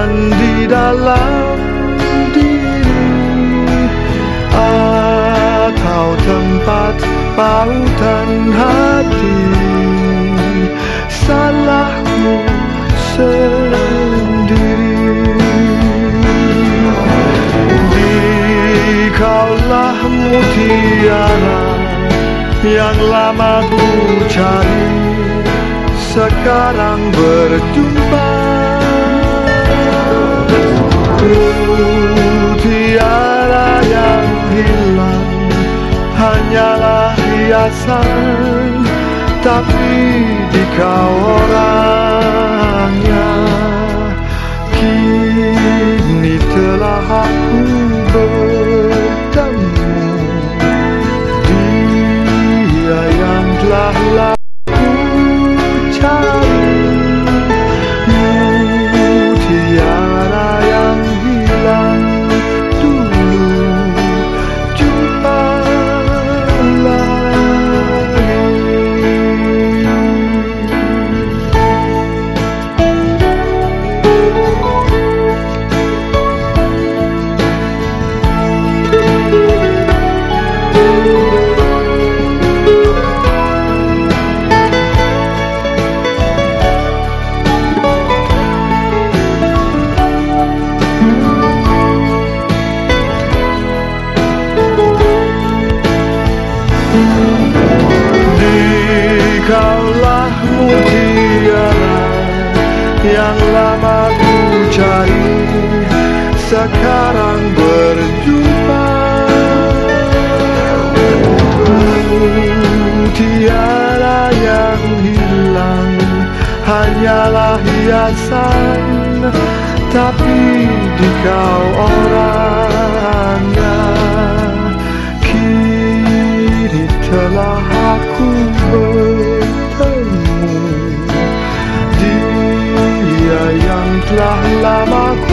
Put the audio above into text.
Ketenangan di dalam diri Atau tempat pautan hati. Salahku sendiri. Dikaulah mutiara yang lama ku cari. Sekarang berjumpa Hanyalah hiasan Tapi di kau Dikaulah mutiara yang lama ku cari Sekarang berjumpa. Mutiara yang hilang Hanyalah hiasan Tapi di kau orangnya La la ku